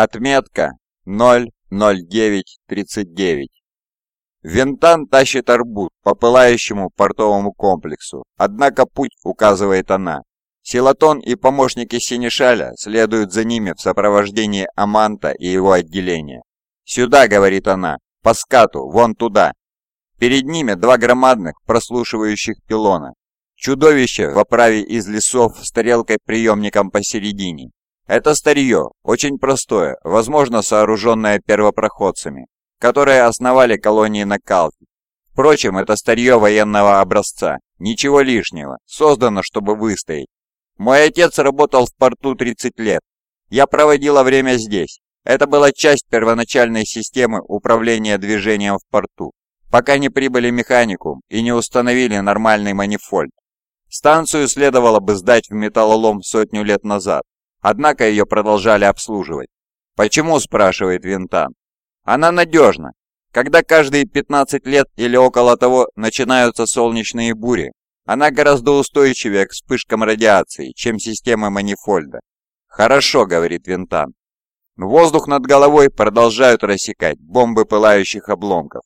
Отметка 00939. Винтан тащит арбуз по пылающему портовому комплексу, однако путь указывает она. Силатон и помощники Синишаля следуют за ними в сопровождении Аманта и его отделения. «Сюда», — говорит она, — «по скату, вон туда». Перед ними два громадных прослушивающих пилона. Чудовище в оправе из лесов с тарелкой-приемником посередине. Это старье, очень простое, возможно, сооруженное первопроходцами, которые основали колонии на Калке. Впрочем, это старье военного образца, ничего лишнего, создано, чтобы выстоять. Мой отец работал в порту 30 лет. Я проводила время здесь. Это была часть первоначальной системы управления движением в порту, пока не прибыли механикум и не установили нормальный манифольд. Станцию следовало бы сдать в металлолом сотню лет назад, однако ее продолжали обслуживать. «Почему?» – спрашивает Винтан. «Она надежна. Когда каждые 15 лет или около того начинаются солнечные бури, она гораздо устойчивее к вспышкам радиации, чем система Манифольда. «Хорошо», — говорит Винтан. Воздух над головой продолжают рассекать бомбы пылающих обломков.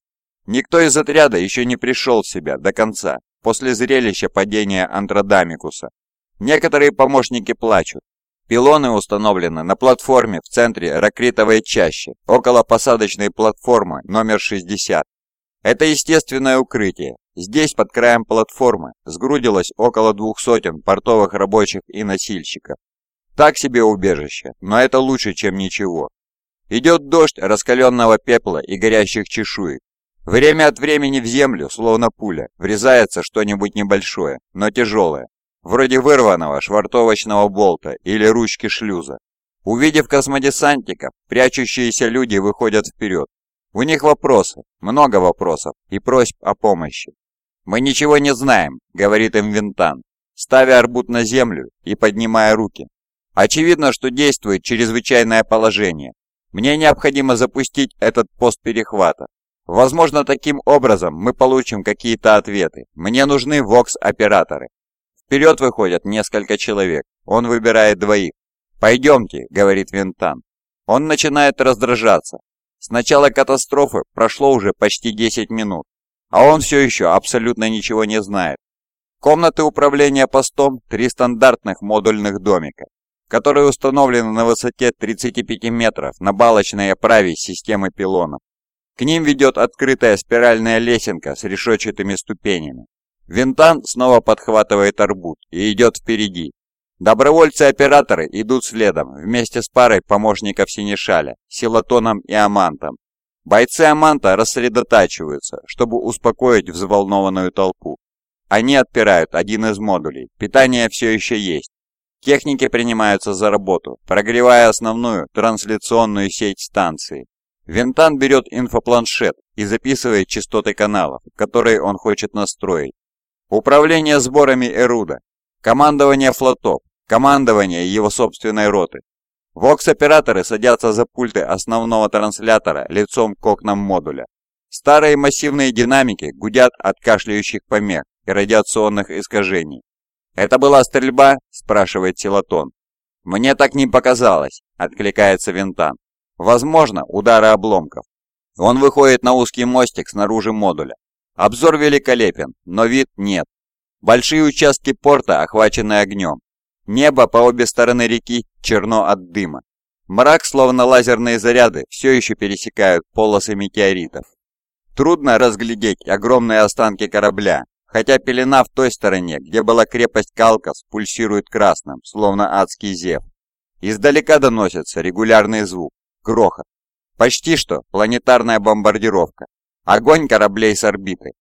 Никто из отряда еще не пришел в себя до конца, после зрелища падения Андродамикуса. Некоторые помощники плачут. Пилоны установлены на платформе в центре ракритовой чащи, около посадочной платформы номер 60. Это естественное укрытие, Здесь, под краем платформы, сгрудилось около двух сотен портовых рабочих и носильщиков. Так себе убежище, но это лучше, чем ничего. Идет дождь раскаленного пепла и горящих чешуек. Время от времени в землю, словно пуля, врезается что-нибудь небольшое, но тяжелое, вроде вырванного швартовочного болта или ручки шлюза. Увидев космодесантников, прячущиеся люди выходят вперед. У них вопросы, много вопросов и просьб о помощи. «Мы ничего не знаем», — говорит им Винтан, ставя арбут на землю и поднимая руки. «Очевидно, что действует чрезвычайное положение. Мне необходимо запустить этот пост перехвата. Возможно, таким образом мы получим какие-то ответы. Мне нужны вокс-операторы». Вперед выходят несколько человек. Он выбирает двоих. «Пойдемте», — говорит Винтан. Он начинает раздражаться. С начала катастрофы прошло уже почти 10 минут. А он все еще абсолютно ничего не знает. Комнаты управления постом – три стандартных модульных домика, которые установлены на высоте 35 метров на балочной оправе системы пилонов. К ним ведет открытая спиральная лесенка с решетчатыми ступенями. Винтан снова подхватывает арбут и идет впереди. Добровольцы-операторы идут следом, вместе с парой помощников Синишаля, Силатоном и Амантом. Бойцы Аманта рассредотачиваются, чтобы успокоить взволнованную толпу. Они отпирают один из модулей. Питание все еще есть. Техники принимаются за работу, прогревая основную трансляционную сеть станции. Винтан берет инфопланшет и записывает частоты каналов, которые он хочет настроить. Управление сборами Эруда, командование флотов, командование его собственной роты, Вокс-операторы садятся за пульты основного транслятора лицом к окнам модуля. Старые массивные динамики гудят от кашляющих помех и радиационных искажений. «Это была стрельба?» – спрашивает Силатон. «Мне так не показалось», – откликается Винтан. «Возможно, удары обломков». Он выходит на узкий мостик снаружи модуля. Обзор великолепен, но вид нет. Большие участки порта охвачены огнем. Небо по обе стороны реки черно от дыма. Мрак, словно лазерные заряды, все еще пересекают полосы метеоритов. Трудно разглядеть огромные останки корабля, хотя пелена в той стороне, где была крепость Калкас, пульсирует красным, словно адский зев. Издалека доносится регулярный звук, грохот. Почти что планетарная бомбардировка. Огонь кораблей с орбиты.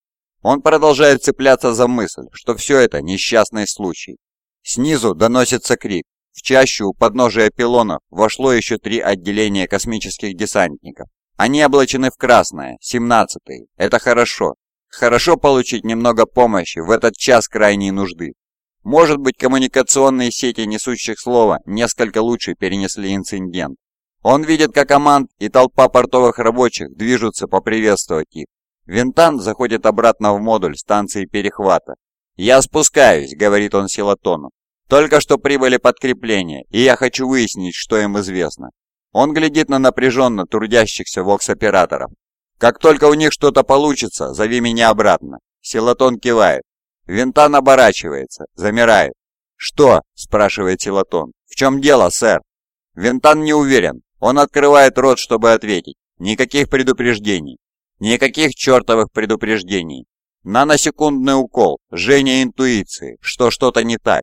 Он продолжает цепляться за мысль, что все это несчастный случай, Снизу доносится крик. В чащу у подножия пилонов вошло еще три отделения космических десантников. Они облачены в красное, 17-й. Это хорошо. Хорошо получить немного помощи в этот час крайней нужды. Может быть, коммуникационные сети несущих слова несколько лучше перенесли инцидент. Он видит, как команд и толпа портовых рабочих движутся поприветствовать их. Винтан заходит обратно в модуль станции перехвата «Я спускаюсь», — говорит он Силатону. «Только что прибыли подкрепления, и я хочу выяснить, что им известно». Он глядит на напряженно трудящихся вокс-операторов. «Как только у них что-то получится, зови меня обратно». Силатон кивает. Винтан оборачивается, замирает. «Что?» – спрашивает Силатон. «В чем дело, сэр?» Винтан не уверен. Он открывает рот, чтобы ответить. Никаких предупреждений. Никаких чертовых предупреждений. Наносекундный укол, жжение интуиции, что что-то не так.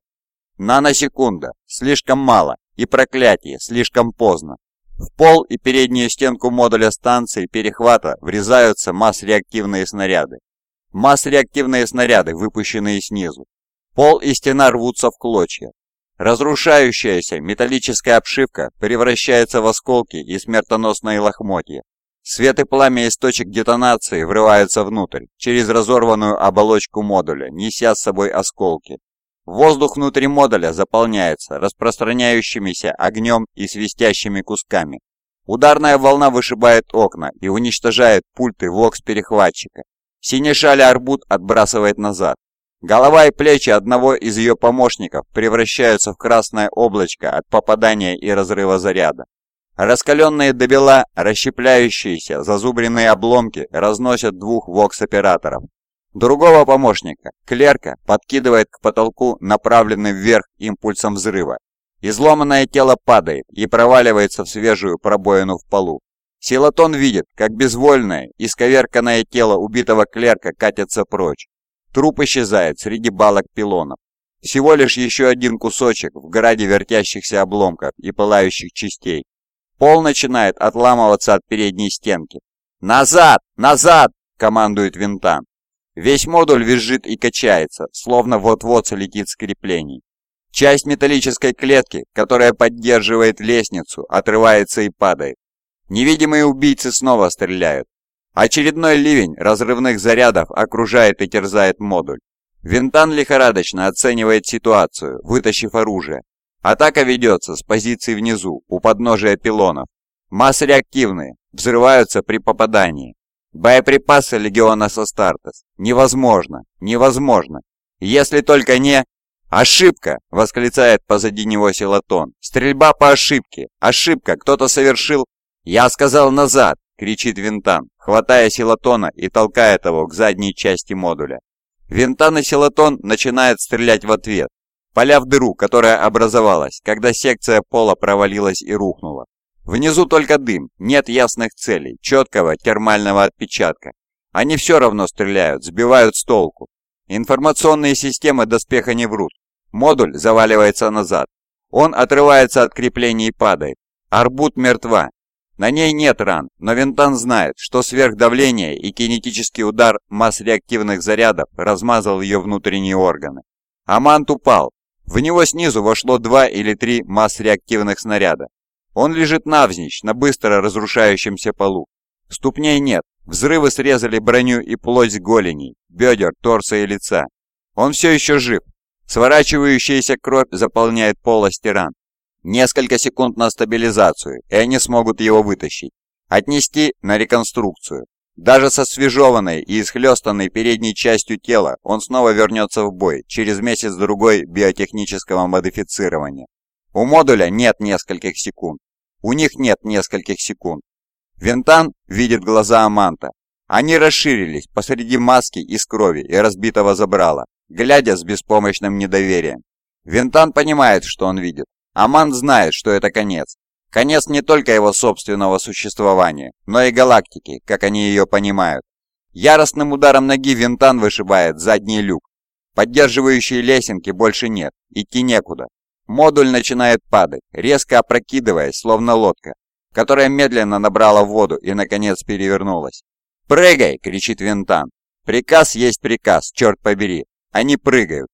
Наносекунда, слишком мало, и проклятие, слишком поздно. В пол и переднюю стенку модуля станции перехвата врезаются масс-реактивные снаряды. Масс-реактивные снаряды, выпущенные снизу. Пол и стена рвутся в клочья. Разрушающаяся металлическая обшивка превращается в осколки и смертоносные лохмотья. Свет и пламя из точек детонации врываются внутрь, через разорванную оболочку модуля, неся с собой осколки. Воздух внутри модуля заполняется распространяющимися огнем и свистящими кусками. Ударная волна вышибает окна и уничтожает пульты ВОКС-перехватчика. Синешали арбут отбрасывает назад. Голова и плечи одного из ее помощников превращаются в красное облачко от попадания и разрыва заряда. Раскаленные до бела, расщепляющиеся, зазубренные обломки разносят двух вокс-операторов. Другого помощника, клерка, подкидывает к потолку направленный вверх импульсом взрыва. Изломанное тело падает и проваливается в свежую пробоину в полу. Силатон видит, как безвольное, исковерканное тело убитого клерка катится прочь. Труп исчезает среди балок пилонов. Всего лишь еще один кусочек в граде вертящихся обломков и пылающих частей. Пол начинает отламываться от передней стенки. «Назад! Назад!» – командует Винтан. Весь модуль визжит и качается, словно вот-вот слетит с креплений. Часть металлической клетки, которая поддерживает лестницу, отрывается и падает. Невидимые убийцы снова стреляют. Очередной ливень разрывных зарядов окружает и терзает модуль. Винтан лихорадочно оценивает ситуацию, вытащив оружие. Атака ведется с позиции внизу, у подножия пилонов. Массы реактивные, взрываются при попадании. Боеприпасы Легиона Состартес. Невозможно, невозможно. Если только не... «Ошибка!» — восклицает позади него Силатон. «Стрельба по ошибке! Ошибка! Кто-то совершил...» «Я сказал назад!» — кричит Винтан, хватая Силатона и толкает его к задней части модуля. Винтан и Силатон начинают стрелять в ответ поля в дыру, которая образовалась, когда секция пола провалилась и рухнула. Внизу только дым, нет ясных целей, четкого термального отпечатка. Они все равно стреляют, сбивают с толку. Информационные системы доспеха не врут. Модуль заваливается назад. Он отрывается от крепления и падает. Арбут мертва. На ней нет ран, но Винтан знает, что сверхдавление и кинетический удар масс реактивных зарядов размазал ее внутренние органы. Амант упал, в него снизу вошло два или три масс-реактивных снаряда. Он лежит навзничь на быстро разрушающемся полу. Ступней нет, взрывы срезали броню и плоть голеней, бедер, торса и лица. Он все еще жив. Сворачивающаяся кровь заполняет полости ран. Несколько секунд на стабилизацию, и они смогут его вытащить. Отнести на реконструкцию. Даже со свежеванной и исхлестанной передней частью тела он снова вернется в бой через месяц-другой биотехнического модифицирования. У модуля нет нескольких секунд. У них нет нескольких секунд. Винтан видит глаза Аманта. Они расширились посреди маски из крови и разбитого забрала, глядя с беспомощным недоверием. Винтан понимает, что он видит. Амант знает, что это конец. Конец не только его собственного существования, но и галактики, как они ее понимают. Яростным ударом ноги Винтан вышибает задний люк. Поддерживающей лесенки больше нет, идти некуда. Модуль начинает падать, резко опрокидываясь, словно лодка, которая медленно набрала воду и, наконец, перевернулась. «Прыгай!» — кричит Винтан. «Приказ есть приказ, черт побери!» Они прыгают.